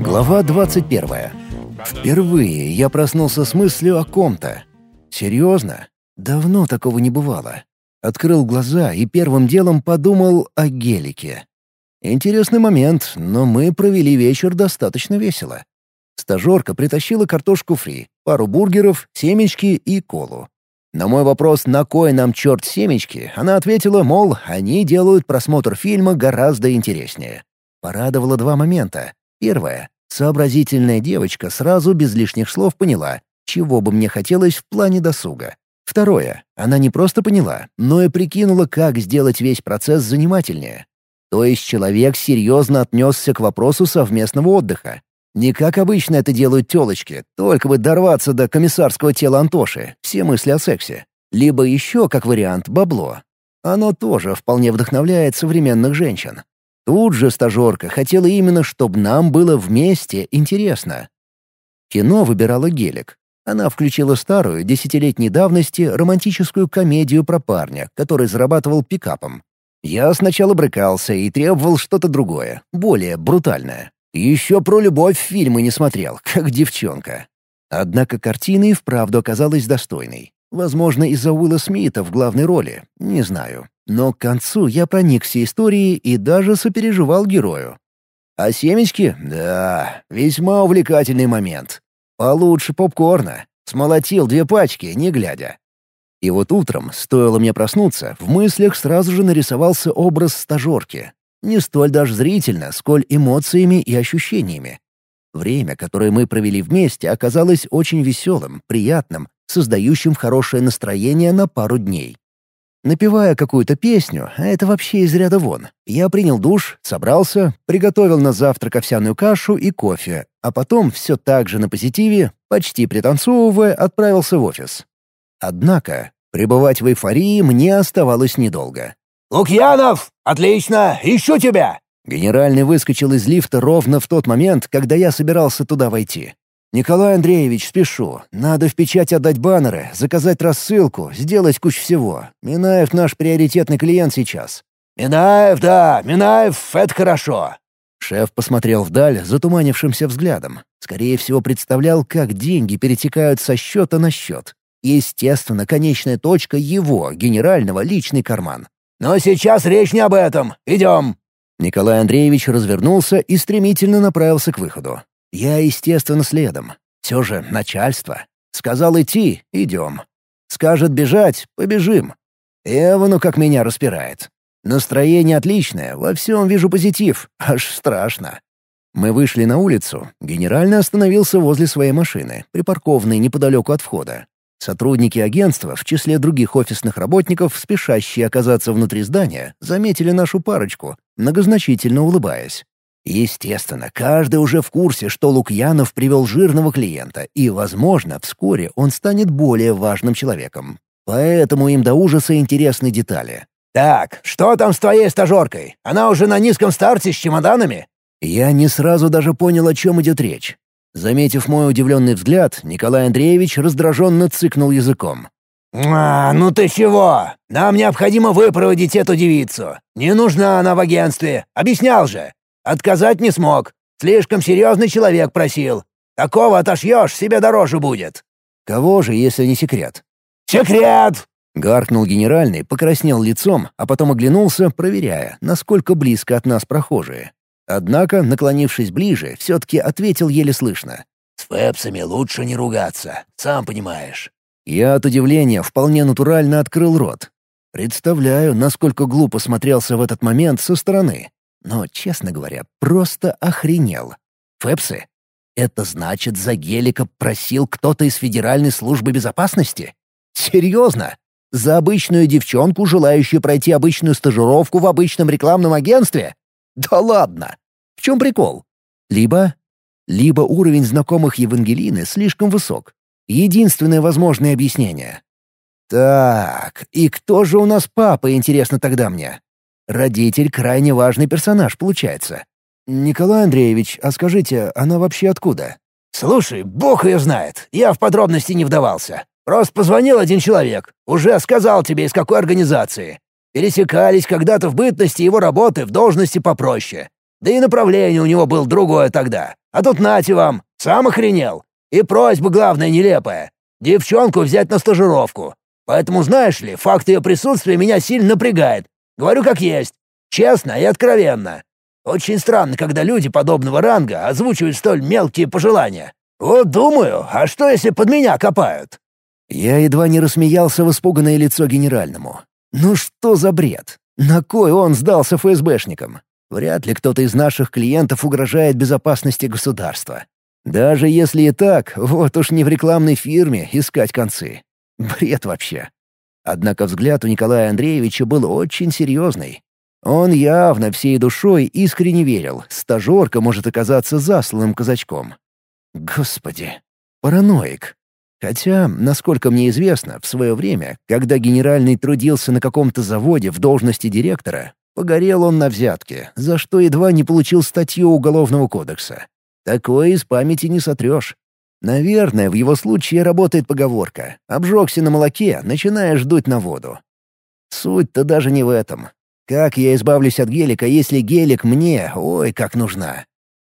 Глава 21. Впервые я проснулся с мыслью о ком-то. Серьезно? Давно такого не бывало. Открыл глаза и первым делом подумал о гелике. Интересный момент, но мы провели вечер достаточно весело. Стажерка притащила картошку фри, пару бургеров, семечки и колу. На мой вопрос, на кой нам черт семечки, она ответила, мол, они делают просмотр фильма гораздо интереснее. Порадовало два момента. Первое. Сообразительная девочка сразу без лишних слов поняла, чего бы мне хотелось в плане досуга. Второе. Она не просто поняла, но и прикинула, как сделать весь процесс занимательнее. То есть человек серьезно отнесся к вопросу совместного отдыха. Не как обычно это делают телочки, только бы дорваться до комиссарского тела Антоши, все мысли о сексе. Либо еще, как вариант, бабло. Оно тоже вполне вдохновляет современных женщин. Тут же стажерка хотела именно, чтобы нам было вместе интересно. Кино выбирала Гелик. Она включила старую, десятилетней давности, романтическую комедию про парня, который зарабатывал пикапом. Я сначала брыкался и требовал что-то другое, более брутальное. Еще про любовь фильмы не смотрел, как девчонка. Однако картина и вправду оказалась достойной. Возможно, из-за Уилла Смита в главной роли, не знаю. Но к концу я проникся историей и даже сопереживал герою. А семечки? Да, весьма увлекательный момент. Получше попкорна. Смолотил две пачки, не глядя. И вот утром, стоило мне проснуться, в мыслях сразу же нарисовался образ стажерки. Не столь даже зрительно, сколь эмоциями и ощущениями. Время, которое мы провели вместе, оказалось очень веселым, приятным, создающим хорошее настроение на пару дней. Напевая какую-то песню, а это вообще из ряда вон, я принял душ, собрался, приготовил на завтрак овсяную кашу и кофе, а потом все так же на позитиве, почти пританцовывая, отправился в офис. Однако пребывать в эйфории мне оставалось недолго. «Лукьянов! Отлично! Ищу тебя!» Генеральный выскочил из лифта ровно в тот момент, когда я собирался туда войти. «Николай Андреевич, спешу. Надо в печать отдать баннеры, заказать рассылку, сделать кучу всего. Минаев наш приоритетный клиент сейчас». «Минаев, да, Минаев — это хорошо». Шеф посмотрел вдаль затуманившимся взглядом. Скорее всего, представлял, как деньги перетекают со счета на счет. Естественно, конечная точка — его, генерального, личный карман. «Но сейчас речь не об этом. Идем!» Николай Андреевич развернулся и стремительно направился к выходу. Я, естественно, следом. Все же начальство. Сказал идти — идем. Скажет бежать — побежим. Эвану как меня распирает. Настроение отличное, во всем вижу позитив, аж страшно. Мы вышли на улицу, генерально остановился возле своей машины, припаркованной неподалеку от входа. Сотрудники агентства, в числе других офисных работников, спешащие оказаться внутри здания, заметили нашу парочку, многозначительно улыбаясь. Естественно, каждый уже в курсе, что Лукьянов привел жирного клиента, и, возможно, вскоре он станет более важным человеком. Поэтому им до ужаса интересны детали. «Так, что там с твоей стажеркой? Она уже на низком старте с чемоданами?» Я не сразу даже понял, о чем идет речь. Заметив мой удивленный взгляд, Николай Андреевич раздраженно цыкнул языком. «А, ну ты чего? Нам необходимо выпроводить эту девицу. Не нужна она в агентстве. Объяснял же. Отказать не смог. Слишком серьезный человек просил. Такого отошьешь, себе дороже будет». «Кого же, если не секрет?» «Секрет!» Гаркнул генеральный, покраснел лицом, а потом оглянулся, проверяя, насколько близко от нас прохожие. Однако, наклонившись ближе, все-таки ответил еле слышно. «С Пепсами лучше не ругаться, сам понимаешь». Я от удивления вполне натурально открыл рот. Представляю, насколько глупо смотрелся в этот момент со стороны. Но, честно говоря, просто охренел. Фепсы? Это значит, за Гелика просил кто-то из Федеральной службы безопасности? Серьезно? За обычную девчонку, желающую пройти обычную стажировку в обычном рекламном агентстве? Да ладно! В чем прикол? Либо... Либо уровень знакомых Евангелины слишком высок. Единственное возможное объяснение. Так, и кто же у нас папа, интересно тогда мне? Родитель — крайне важный персонаж, получается. Николай Андреевич, а скажите, она вообще откуда? «Слушай, бог ее знает. Я в подробности не вдавался. Просто позвонил один человек. Уже сказал тебе, из какой организации. Пересекались когда-то в бытности его работы в должности попроще. Да и направление у него было другое тогда. А тут нате вам, сам охренел. И просьба главная нелепая. Девчонку взять на стажировку. Поэтому, знаешь ли, факт ее присутствия меня сильно напрягает. Говорю как есть. Честно и откровенно. Очень странно, когда люди подобного ранга озвучивают столь мелкие пожелания. Вот думаю, а что если под меня копают?» Я едва не рассмеялся в испуганное лицо генеральному. «Ну что за бред? На кой он сдался ФСБшникам? Вряд ли кто-то из наших клиентов угрожает безопасности государства. Даже если и так, вот уж не в рекламной фирме искать концы. Бред вообще». Однако взгляд у Николая Андреевича был очень серьезный, он явно всей душой искренне верил, стажерка может оказаться засланным казачком. Господи, параноик. Хотя, насколько мне известно, в свое время, когда генеральный трудился на каком-то заводе в должности директора, погорел он на взятке, за что едва не получил статью Уголовного кодекса. Такое из памяти не сотрешь. Наверное, в его случае работает поговорка «обжегся на молоке, начинаешь дуть на воду». Суть-то даже не в этом. Как я избавлюсь от гелика, если гелик мне, ой, как нужна?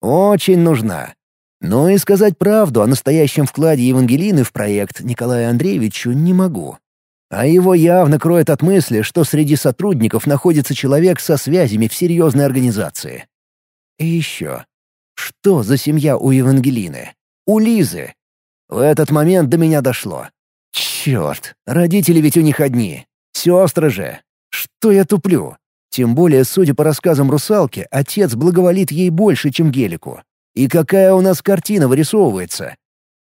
Очень нужна. Но и сказать правду о настоящем вкладе Евангелины в проект Николаю Андреевичу не могу. А его явно кроет от мысли, что среди сотрудников находится человек со связями в серьезной организации. И еще. Что за семья у Евангелины? У Лизы. В этот момент до меня дошло. Черт, родители ведь у них одни. Сестры же. Что я туплю? Тем более, судя по рассказам русалки, отец благоволит ей больше, чем Гелику. И какая у нас картина вырисовывается?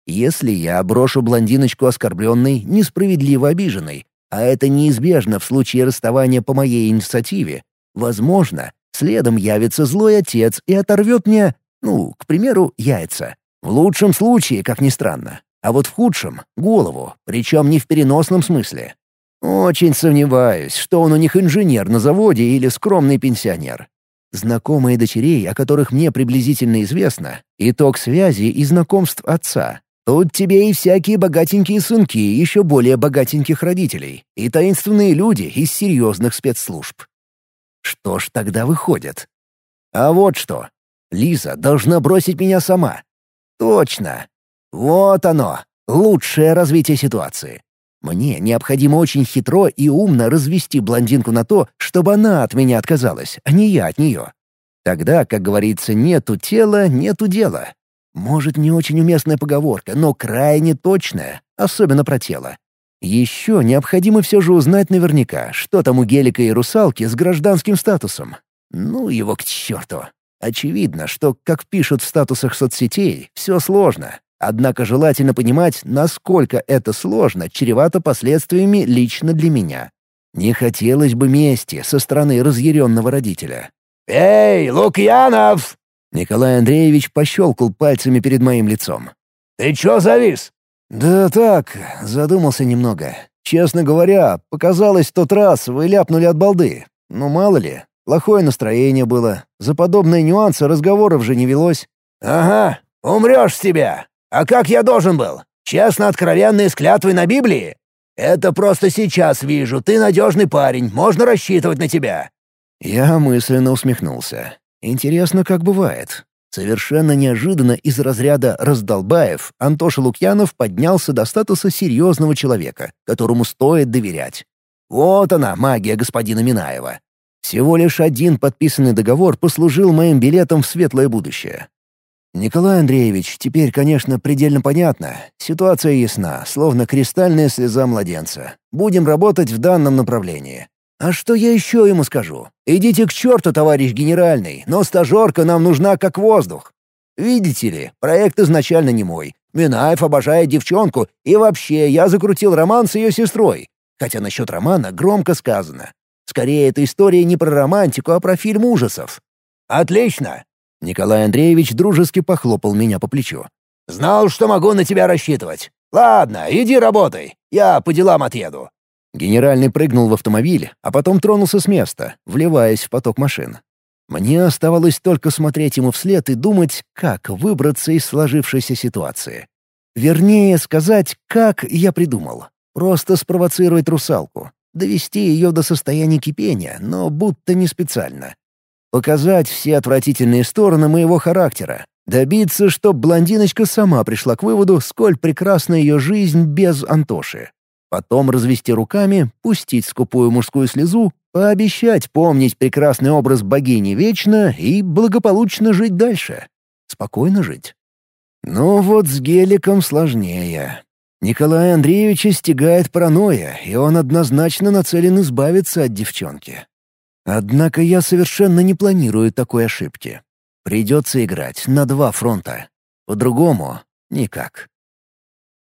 Если я брошу блондиночку оскорбленной, несправедливо обиженной, а это неизбежно в случае расставания по моей инициативе, возможно, следом явится злой отец и оторвет мне, ну, к примеру, яйца. В лучшем случае, как ни странно. А вот в худшем — голову, причем не в переносном смысле. Очень сомневаюсь, что он у них инженер на заводе или скромный пенсионер. Знакомые дочерей, о которых мне приблизительно известно, итог связи и знакомств отца. Тут тебе и всякие богатенькие сынки еще более богатеньких родителей, и таинственные люди из серьезных спецслужб. Что ж тогда выходит? А вот что. Лиза должна бросить меня сама. Точно. Вот оно, лучшее развитие ситуации. Мне необходимо очень хитро и умно развести блондинку на то, чтобы она от меня отказалась, а не я от нее. Тогда, как говорится, нету тела, нету дела. Может, не очень уместная поговорка, но крайне точная, особенно про тело. Еще необходимо все же узнать наверняка, что там у Гелика и русалки с гражданским статусом. Ну его к черту. Очевидно, что, как пишут в статусах соцсетей, все сложно, Однако желательно понимать, насколько это сложно, чревато последствиями лично для меня. Не хотелось бы мести со стороны разъяренного родителя. «Эй, Лукьянов!» Николай Андреевич пощелкал пальцами перед моим лицом. «Ты чё завис?» «Да так, задумался немного. Честно говоря, показалось, в тот раз вы ляпнули от балды. Ну, мало ли, плохое настроение было. За подобные нюансы разговоров же не велось». «Ага, умрёшь с тебя. А как я должен был? Честно, откровенные с клятвой на Библии? Это просто сейчас вижу, ты надежный парень, можно рассчитывать на тебя». Я мысленно усмехнулся. Интересно, как бывает. Совершенно неожиданно из разряда «раздолбаев» Антоша Лукьянов поднялся до статуса серьезного человека, которому стоит доверять. Вот она, магия господина Минаева. Всего лишь один подписанный договор послужил моим билетом в светлое будущее. «Николай Андреевич, теперь, конечно, предельно понятно. Ситуация ясна, словно кристальная слеза младенца. Будем работать в данном направлении. А что я еще ему скажу? Идите к черту, товарищ генеральный, но стажерка нам нужна как воздух. Видите ли, проект изначально не мой. Минаев обожает девчонку, и вообще я закрутил роман с ее сестрой. Хотя насчет романа громко сказано. Скорее, эта история не про романтику, а про фильм ужасов. «Отлично! Николай Андреевич дружески похлопал меня по плечу. «Знал, что могу на тебя рассчитывать. Ладно, иди работай. Я по делам отъеду». Генеральный прыгнул в автомобиль, а потом тронулся с места, вливаясь в поток машин. Мне оставалось только смотреть ему вслед и думать, как выбраться из сложившейся ситуации. Вернее сказать, как я придумал. Просто спровоцировать русалку. Довести ее до состояния кипения, но будто не специально. Показать все отвратительные стороны моего характера. Добиться, чтоб блондиночка сама пришла к выводу, сколь прекрасна ее жизнь без Антоши. Потом развести руками, пустить скупую мужскую слезу, пообещать помнить прекрасный образ богини вечно и благополучно жить дальше. Спокойно жить. Но вот с Геликом сложнее. Николая Андреевича стигает паранойя, и он однозначно нацелен избавиться от девчонки. Однако я совершенно не планирую такой ошибки. Придется играть на два фронта. По-другому — никак.